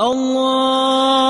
الله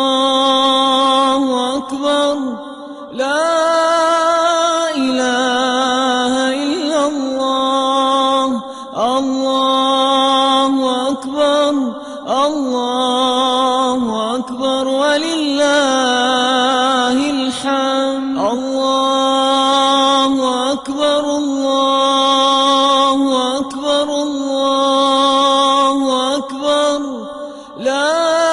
النار. لا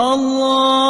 الله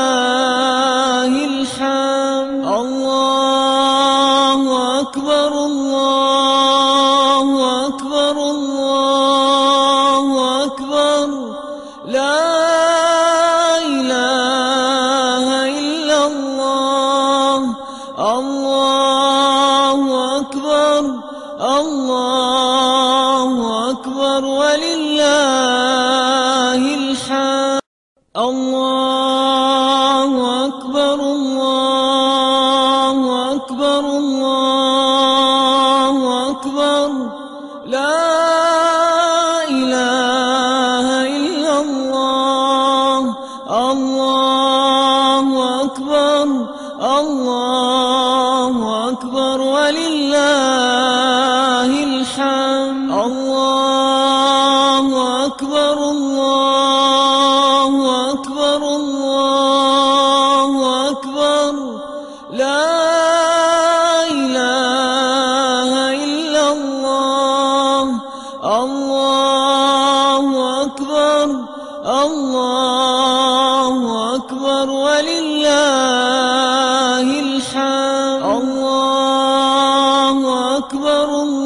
الله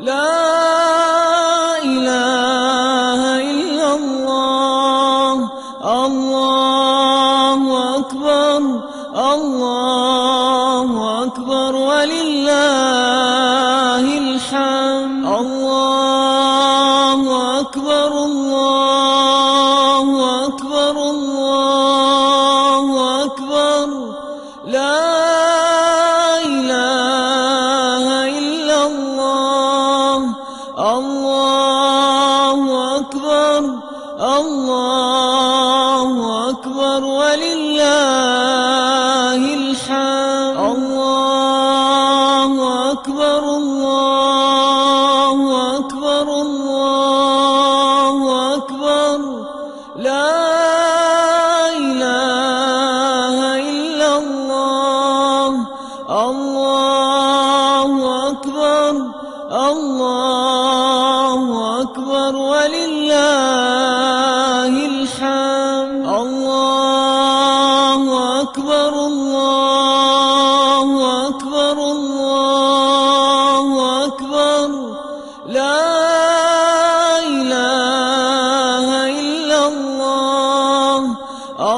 لا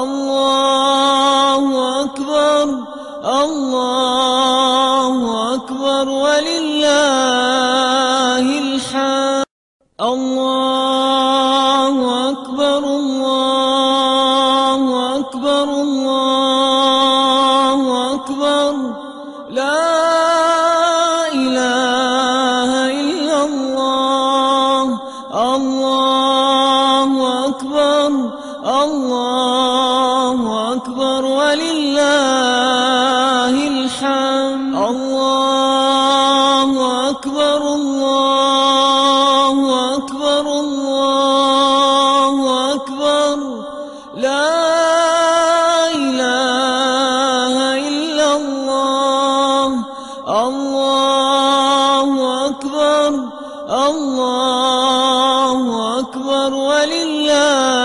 الله أكبر الله الله أكبر ولله أكبر ولله